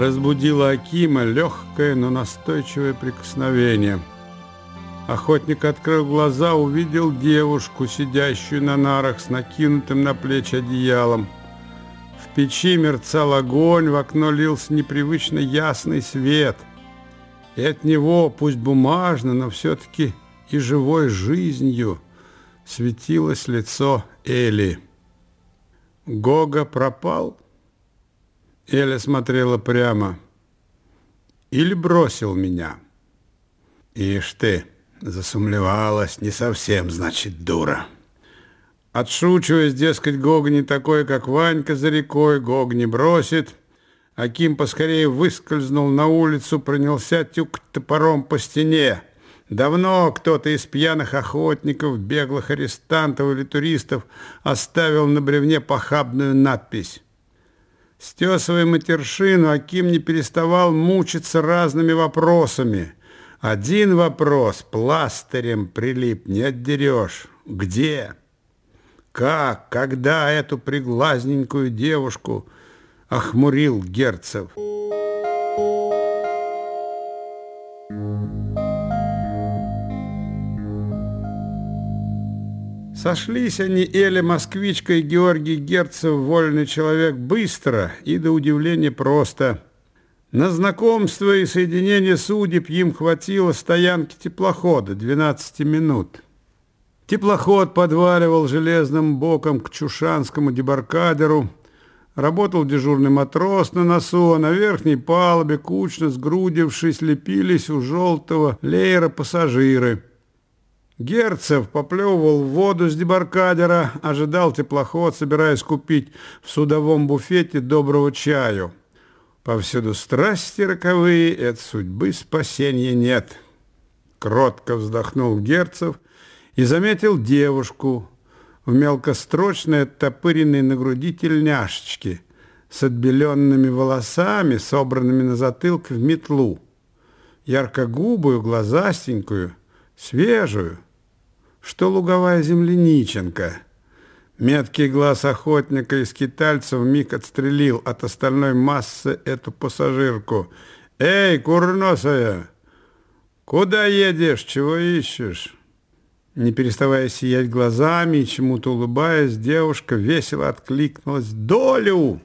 разбудило Акима легкое, но настойчивое прикосновение. Охотник открыл глаза, увидел девушку, сидящую на нарах с накинутым на плечи одеялом. В печи мерцал огонь, в окно лился непривычно ясный свет. И от него, пусть бумажно, но все-таки и живой жизнью, светилось лицо Эли. Гога пропал? Эля смотрела прямо. Или бросил меня? Ишь ты, засумлевалась, не совсем, значит, дура. Отшучиваясь, дескать, Гог не такой, как Ванька за рекой, Гог не бросит. Аким поскорее выскользнул на улицу, пронялся тюк топором по стене. Давно кто-то из пьяных охотников, беглых арестантов или туристов оставил на бревне похабную надпись. Стесывая матершину, Аким не переставал мучиться разными вопросами. Один вопрос пластырем прилип, не отдерешь. Где? Как, когда эту приглазненькую девушку охмурил Герцев? Сошлись они, Эля Москвичка и Георгий Герцев, вольный человек, быстро и до удивления просто. На знакомство и соединение судеб им хватило стоянки теплохода 12 минут. Теплоход подваливал железным боком к Чушанскому дебаркадеру. Работал дежурный матрос на носу, а на верхней палубе, кучно сгрудившись, лепились у желтого леера пассажиры. Герцев поплевывал в воду с дебаркадера, ожидал теплоход, собираясь купить в судовом буфете доброго чаю. Повсюду страсти роковые, и от судьбы спасения нет. Кротко вздохнул Герцев – и заметил девушку в мелкострочной оттопыренной на груди тельняшечке с отбеленными волосами, собранными на затылке в метлу, яркогубую, глазастенькую, свежую, что луговая земляниченка. Меткий глаз охотника из китальцев миг отстрелил от остальной массы эту пассажирку. «Эй, курносая, куда едешь, чего ищешь?» Не переставая сиять глазами и чему-то улыбаясь, девушка весело откликнулась «Долю!»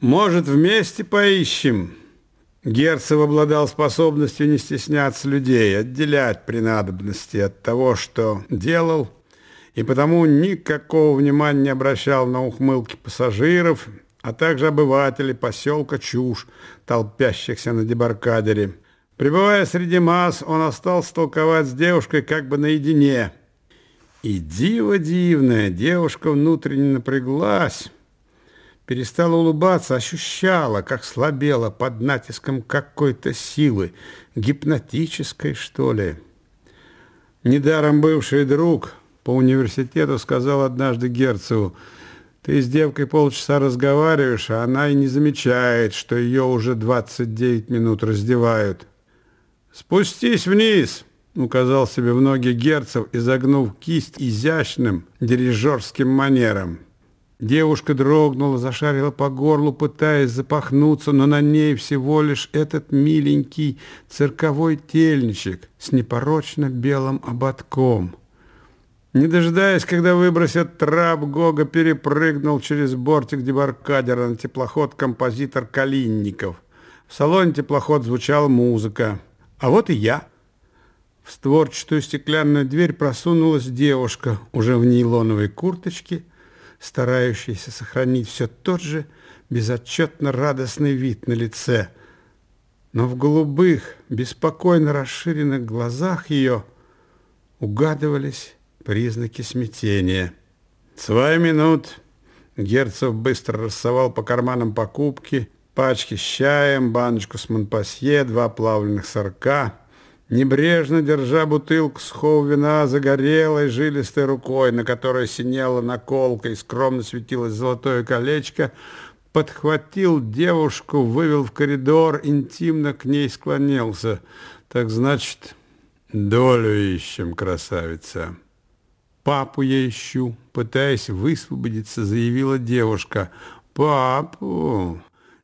«Может, вместе поищем?» Герцев обладал способностью не стесняться людей, отделять при надобности от того, что делал, и потому никакого внимания не обращал на ухмылки пассажиров, а также обывателей поселка Чушь, толпящихся на дебаркадере – Пребывая среди масс, он остался толковать с девушкой как бы наедине. И диво дивное, девушка внутренне напряглась, перестала улыбаться, ощущала, как слабела под натиском какой-то силы, гипнотической, что ли. Недаром бывший друг по университету сказал однажды Герцеву, ты с девкой полчаса разговариваешь, а она и не замечает, что ее уже 29 минут раздевают. «Спустись вниз!» — указал себе в ноги Герцев, изогнув кисть изящным дирижерским манером. Девушка дрогнула, зашарила по горлу, пытаясь запахнуться, но на ней всего лишь этот миленький цирковой тельничек с непорочно белым ободком. Не дожидаясь, когда выбросят трап, Гога перепрыгнул через бортик дебаркадера на теплоход композитор Калинников. В салоне теплоход звучала музыка. А вот и я. В створчатую стеклянную дверь просунулась девушка, уже в нейлоновой курточке, старающаяся сохранить все тот же безотчетно радостный вид на лице. Но в голубых, беспокойно расширенных глазах ее угадывались признаки смятения. «Свой минут!» Герцог быстро рассовал по карманам покупки пачки с чаем, баночку с Монпасье, два плавленных сорка. Небрежно держа бутылку сухого вина загорелой жилистой рукой, на которой синела наколка и скромно светилось золотое колечко, подхватил девушку, вывел в коридор, интимно к ней склонился. Так значит, долю ищем, красавица. Папу я ищу, пытаясь высвободиться, заявила девушка. Папу?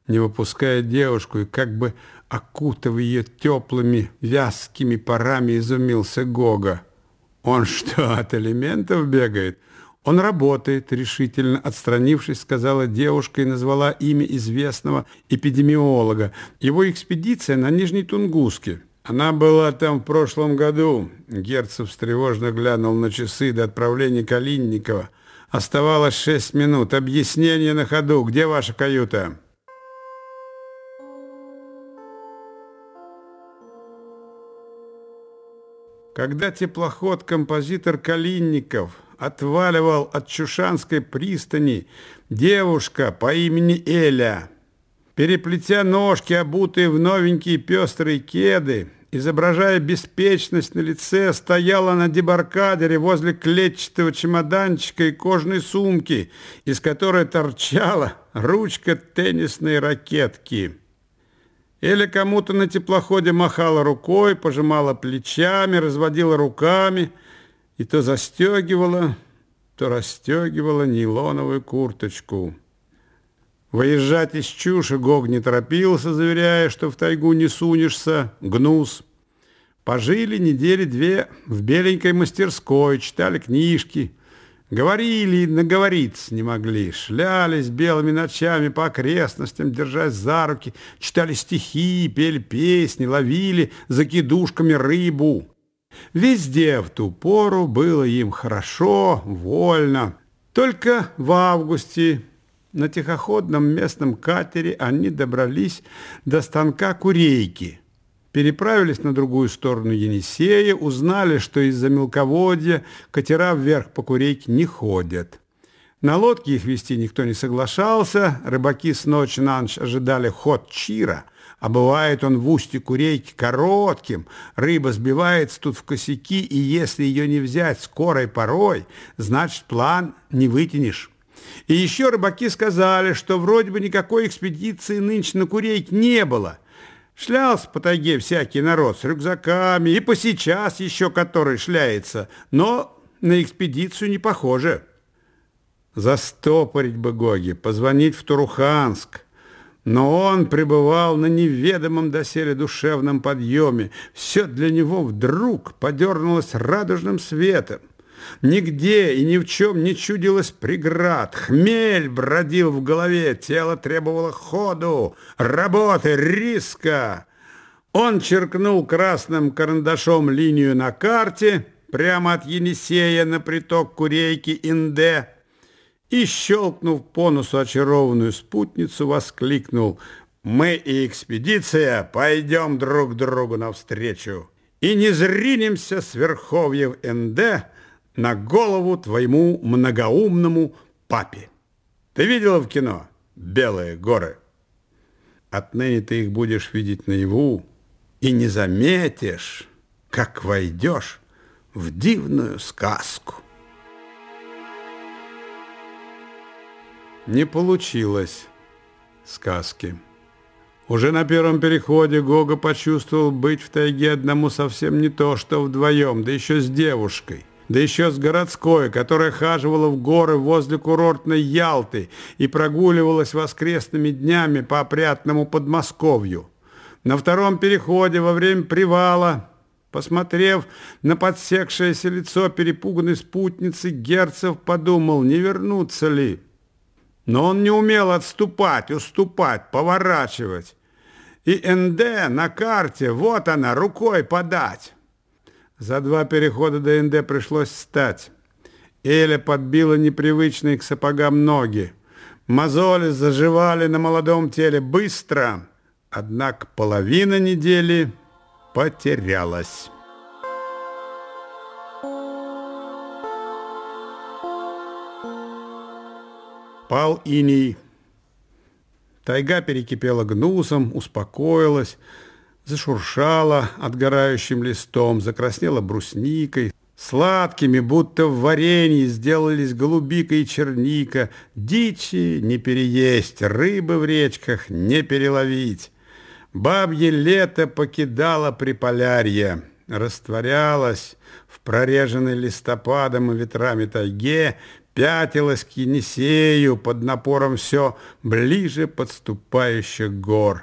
не выпуская девушку и как бы окутав ее теплыми вязкими парами, изумился Гога. «Он что, от элементов бегает?» «Он работает», — решительно отстранившись, сказала девушка и назвала имя известного эпидемиолога. «Его экспедиция на Нижней Тунгуске». «Она была там в прошлом году», — Герцев встревожно глянул на часы до отправления Калинникова. «Оставалось шесть минут. Объяснение на ходу. Где ваша каюта?» Когда теплоход-композитор Калинников отваливал от Чушанской пристани девушка по имени Эля, переплетя ножки, обутые в новенькие пестрые кеды, изображая беспечность на лице, стояла на дебаркадере возле клетчатого чемоданчика и кожной сумки, из которой торчала ручка теннисной ракетки. Или кому-то на теплоходе махала рукой, пожимала плечами, разводила руками и то застегивала, то расстегивала нейлоновую курточку. Выезжать из чуши Гог не торопился, заверяя, что в тайгу не сунешься, гнус. Пожили недели две в беленькой мастерской, читали книжки – Говорили, наговориться не могли, шлялись белыми ночами по окрестностям, держась за руки, читали стихи, пели песни, ловили за кидушками рыбу. Везде в ту пору было им хорошо, вольно. Только в августе на тихоходном местном катере они добрались до станка Курейки – переправились на другую сторону Енисея, узнали, что из-за мелководья катера вверх по Курейке не ходят. На лодке их вести никто не соглашался, рыбаки с ночи на ночь ожидали ход Чира, а бывает он в устье Курейки коротким, рыба сбивается тут в косяки, и если ее не взять скорой порой, значит план не вытянешь. И еще рыбаки сказали, что вроде бы никакой экспедиции нынче на Курейке не было – Шлялся по тайге всякий народ с рюкзаками, и по сейчас еще который шляется, но на экспедицию не похоже. Застопорить бы Гоги, позвонить в Туруханск. Но он пребывал на неведомом доселе душевном подъеме. Все для него вдруг подернулось радужным светом. Нигде и ни в чем не чудилось преград. Хмель бродил в голове, тело требовало ходу, работы, риска. Он черкнул красным карандашом линию на карте прямо от Енисея на приток Курейки Инде и, щелкнув по носу очарованную спутницу, воскликнул «Мы и экспедиция пойдем друг другу навстречу и не зринемся с верховьев Инде, на голову твоему многоумному папе. Ты видела в кино «Белые горы»? Отныне ты их будешь видеть наяву и не заметишь, как войдешь в дивную сказку. Не получилось сказки. Уже на первом переходе Гога почувствовал быть в тайге одному совсем не то, что вдвоем, да еще с девушкой – да еще с городской, которая хаживала в горы возле курортной Ялты и прогуливалась воскресными днями по опрятному Подмосковью. На втором переходе во время привала, посмотрев на подсекшееся лицо перепуганной спутницы, Герцев подумал, не вернуться ли. Но он не умел отступать, уступать, поворачивать. И НД на карте, вот она, рукой подать. За два перехода до НД пришлось встать. Эля подбила непривычные к сапогам ноги. Мозоли заживали на молодом теле быстро, однако половина недели потерялась. Пал иней. Тайга перекипела гнусом, успокоилась, зашуршала отгорающим листом, закраснела брусникой, Сладкими, будто в варенье, сделались голубика и черника. Дичи не переесть, рыбы в речках не переловить. Бабье лето покидало приполярье, растворялось в прореженной листопадом и ветрами тайге, пятилась к Енисею под напором все ближе подступающих гор.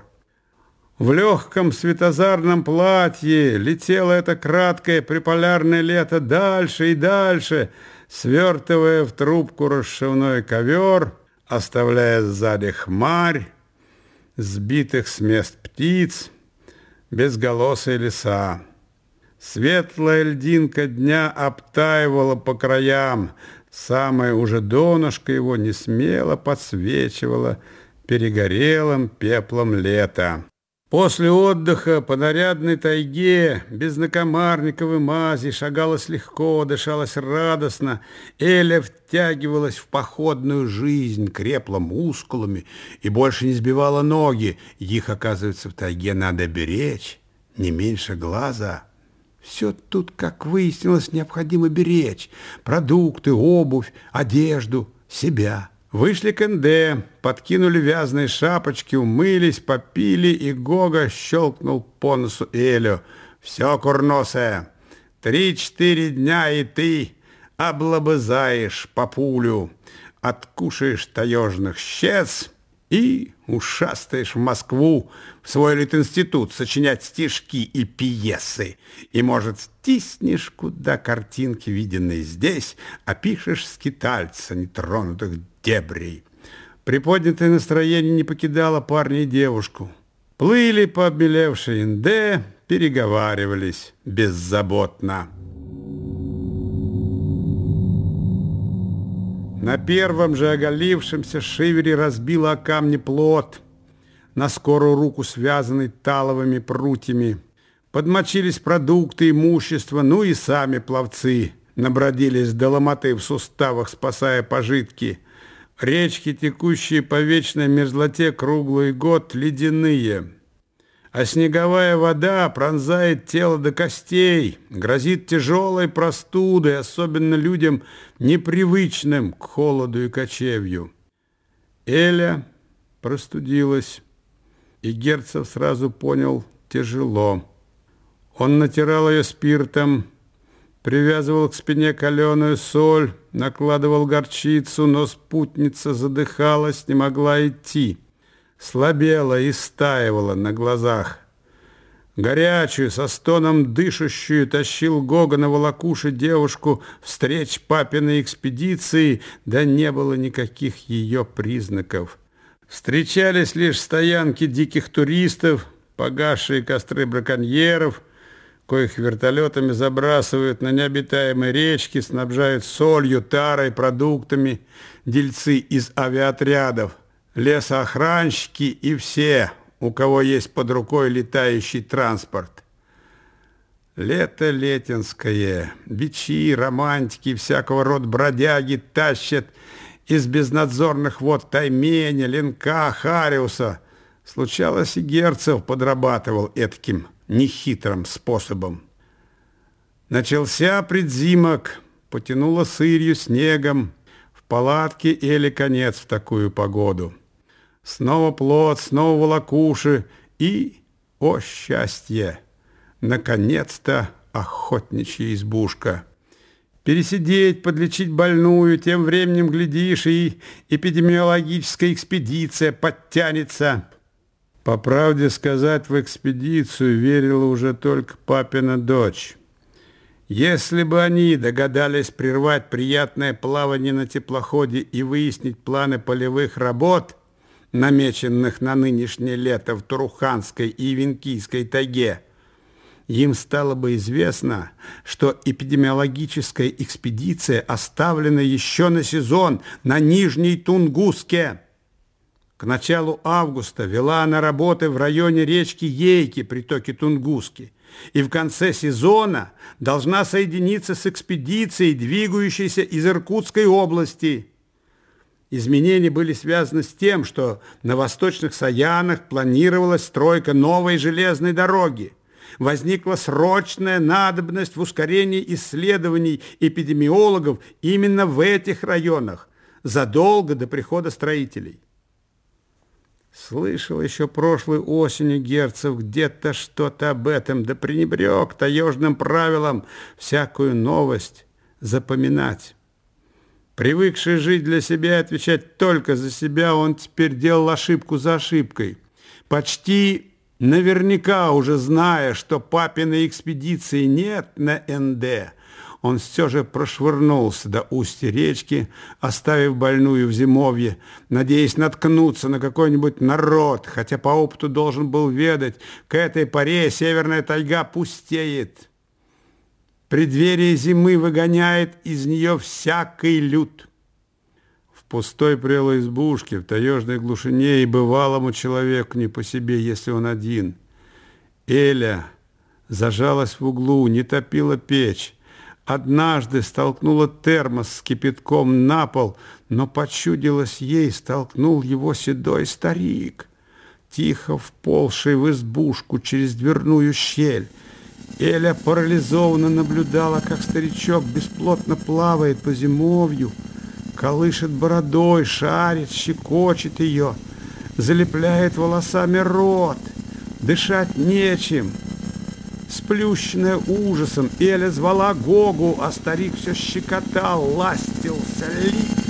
В легком светозарном платье летело это краткое приполярное лето дальше и дальше, свертывая в трубку расшивной ковер, оставляя сзади хмарь, сбитых с мест птиц, безголосые леса. Светлая льдинка дня обтаивала по краям, самое уже донышко его не смело подсвечивало перегорелым пеплом лета. После отдыха по нарядной тайге, без накомарниковой мази, шагалось легко, дышалось радостно. Эля втягивалась в походную жизнь, крепла мускулами и больше не сбивала ноги. Их, оказывается, в тайге надо беречь, не меньше глаза. Все тут, как выяснилось, необходимо беречь. Продукты, обувь, одежду, себя. Вышли к НД, подкинули вязаные шапочки, умылись, попили, и Гога щелкнул по носу Элю. «Все, курносая, три-четыре дня, и ты облобызаешь по пулю, откушаешь таежных щец и ушастаешь в Москву, в свой литинститут, сочинять стишки и пьесы. И, может, стиснешь куда картинки, виденные здесь, опишешь скитальца нетронутых дебрей. Приподнятое настроение не покидало парня и девушку. Плыли по обмелевшей Инде, переговаривались беззаботно. На первом же оголившемся шивере разбила о камни плот, на скорую руку связанный таловыми прутьями. Подмочились продукты, имущество, ну и сами пловцы набродились до ломоты в суставах, спасая пожитки. Речки, текущие по вечной мерзлоте круглый год, ледяные – а снеговая вода пронзает тело до костей, грозит тяжелой простудой, особенно людям, непривычным к холоду и кочевью. Эля простудилась, и Герцев сразу понял тяжело. Он натирал ее спиртом, привязывал к спине каленую соль, накладывал горчицу, но спутница задыхалась, не могла идти слабела и стаивала на глазах. Горячую, со стоном дышащую, тащил Гога на волокуше девушку встреч папиной экспедиции, да не было никаких ее признаков. Встречались лишь стоянки диких туристов, погасшие костры браконьеров, коих вертолетами забрасывают на необитаемые речки, снабжают солью, тарой, продуктами дельцы из авиаотрядов лесоохранщики и все, у кого есть под рукой летающий транспорт. Лето летинское, бичи, романтики, всякого рода бродяги тащат из безнадзорных вод Тайменя, Ленка, Хариуса. Случалось, и Герцев подрабатывал этаким нехитрым способом. Начался предзимок, потянуло сырью, снегом. В палатке или конец в такую погоду. Снова плод, снова волокуши и, о счастье, наконец-то охотничья избушка. Пересидеть, подлечить больную, тем временем, глядишь, и эпидемиологическая экспедиция подтянется. По правде сказать, в экспедицию верила уже только папина дочь. Если бы они догадались прервать приятное плавание на теплоходе и выяснить планы полевых работ – намеченных на нынешнее лето в Туруханской и Венкийской тайге, им стало бы известно, что эпидемиологическая экспедиция оставлена еще на сезон на Нижней Тунгуске. К началу августа вела она работы в районе речки Ейки, притоке Тунгуски, и в конце сезона должна соединиться с экспедицией, двигающейся из Иркутской области – Изменения были связаны с тем, что на восточных Саянах планировалась стройка новой железной дороги. Возникла срочная надобность в ускорении исследований эпидемиологов именно в этих районах, задолго до прихода строителей. Слышал еще прошлой осенью Герцев где-то что-то об этом, да пренебрег таежным правилам всякую новость запоминать. Привыкший жить для себя и отвечать только за себя, он теперь делал ошибку за ошибкой. Почти наверняка уже зная, что папиной экспедиции нет на НД, он все же прошвырнулся до устья речки, оставив больную в зимовье, надеясь наткнуться на какой-нибудь народ, хотя по опыту должен был ведать, к этой поре северная тайга пустеет. Преддверие зимы выгоняет из нее всякий люд. В пустой прелой избушке, в таежной глушине и бывалому человеку не по себе, если он один. Эля зажалась в углу, не топила печь, Однажды столкнула термос с кипятком на пол, но почудилось ей, столкнул его седой старик, тихо вползший в избушку через дверную щель. Эля парализованно наблюдала, как старичок бесплотно плавает по зимовью, колышет бородой, шарит, щекочет ее, залепляет волосами рот, дышать нечем — Сплющенная ужасом, Эля звала Гогу, а старик все щекотал, ластился, лип.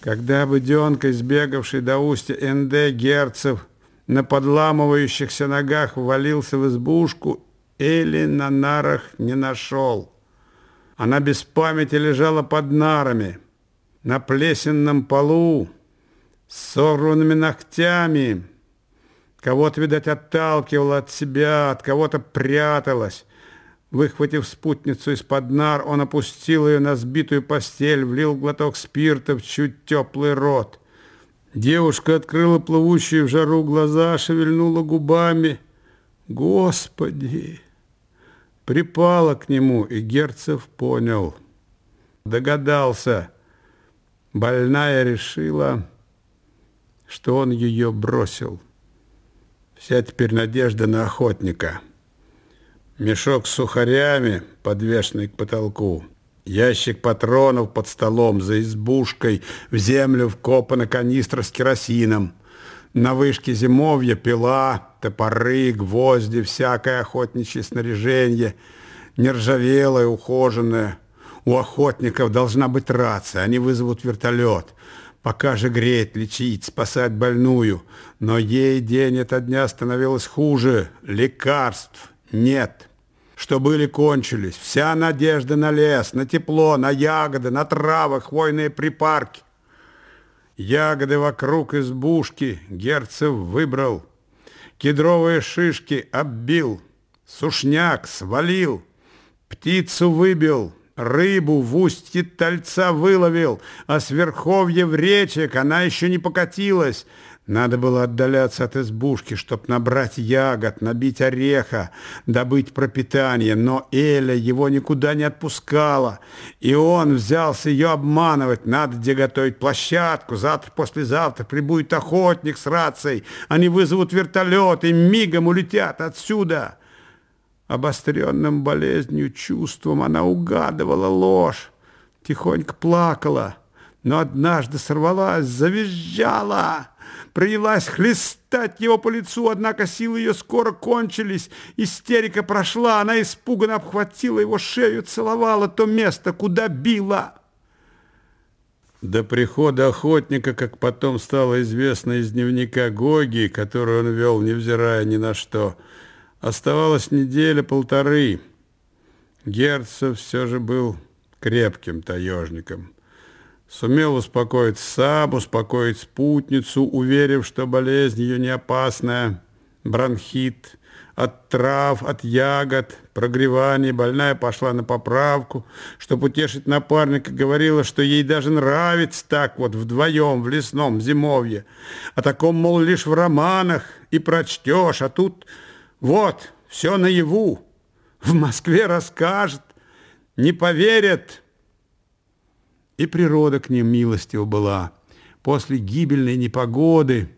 Когда Буденка, сбегавший до устья НД Герцев, на подламывающихся ногах ввалился в избушку, Эли на нарах не нашел. Она без памяти лежала под нарами, на плесенном полу, сорванными ногтями. Кого-то, видать, отталкивала от себя, от кого-то пряталась. Выхватив спутницу из-под нар, он опустил ее на сбитую постель, влил глоток спирта в чуть теплый рот. Девушка открыла плывущие в жару глаза, шевельнула губами. «Господи!» Припала к нему, и Герцев понял. Догадался. Больная решила что он ее бросил. Вся теперь надежда на охотника. Мешок с сухарями, подвешенный к потолку. Ящик патронов под столом, за избушкой, в землю вкопана канистра с керосином. На вышке зимовья пила, топоры, гвозди, всякое охотничье снаряжение, нержавелое, ухоженное. У охотников должна быть рация, они вызовут вертолет. Пока же греть, лечить, спасать больную. Но ей день ото дня становилось хуже. Лекарств нет. Что были, кончились. Вся надежда на лес, на тепло, на ягоды, на травы, хвойные припарки. Ягоды вокруг избушки Герцев выбрал. Кедровые шишки оббил. Сушняк свалил. Птицу выбил Рыбу в устье тальца выловил, а с верховьев речек она еще не покатилась. Надо было отдаляться от избушки, чтоб набрать ягод, набить ореха, добыть пропитание, но Эля его никуда не отпускала, и он взялся ее обманывать. Надо где готовить площадку, завтра-послезавтра прибудет охотник с рацией, они вызовут вертолет и мигом улетят отсюда». Обостренным болезнью чувством она угадывала ложь, тихонько плакала, но однажды сорвалась, завизжала, принялась хлестать его по лицу, однако силы ее скоро кончились, истерика прошла, она испуганно обхватила его шею, целовала то место, куда била. До прихода охотника, как потом стало известно из дневника Гоги, который он вел, невзирая ни на что, — Оставалась неделя-полторы. Герцев все же был крепким таежником. Сумел успокоить сам, успокоить спутницу, уверив, что болезнь ее не опасная. Бронхит от трав, от ягод, прогревание. Больная пошла на поправку. Чтобы утешить напарника, говорила, что ей даже нравится так вот вдвоем в лесном зимовье. О таком, мол, лишь в романах и прочтешь, а тут вот, все наяву. В Москве расскажет, не поверят. И природа к ним милостива была. После гибельной непогоды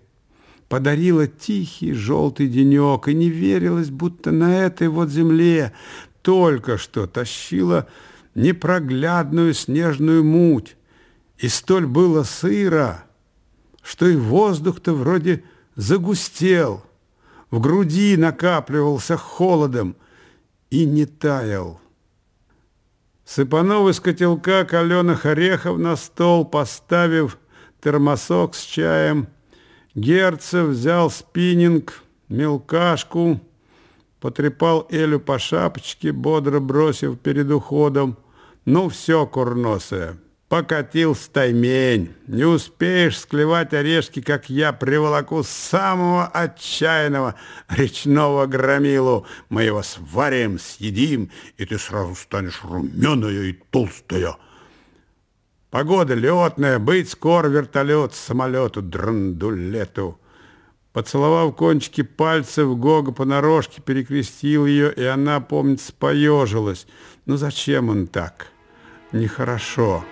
подарила тихий желтый денек, и не верилось, будто на этой вот земле только что тащила непроглядную снежную муть. И столь было сыро, что и воздух-то вроде загустел, в груди накапливался холодом и не таял. Сыпанув из котелка каленых орехов на стол, поставив термосок с чаем, Герцев взял спиннинг, мелкашку, потрепал Элю по шапочке, бодро бросив перед уходом. «Ну все, курносая, покатил стаймень. Не успеешь склевать орешки, как я приволоку самого отчаянного речного громилу. Мы его сварим, съедим, и ты сразу станешь румяная и толстая. Погода летная, быть скоро вертолет, самолету, драндулету. Поцеловав кончики пальцев, Гога понарошке перекрестил ее, и она, помнится, поежилась. Ну зачем он так? Нехорошо.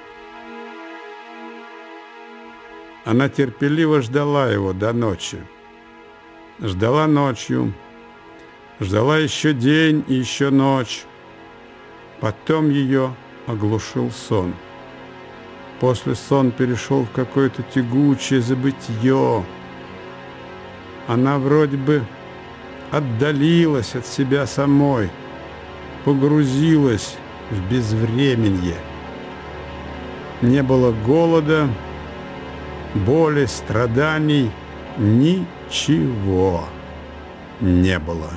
Она терпеливо ждала его до ночи. Ждала ночью, ждала еще день и еще ночь. Потом ее оглушил сон. После сон перешел в какое-то тягучее забытье. Она вроде бы отдалилась от себя самой, погрузилась в безвременье. Не было голода, боли, страданий, ничего не было.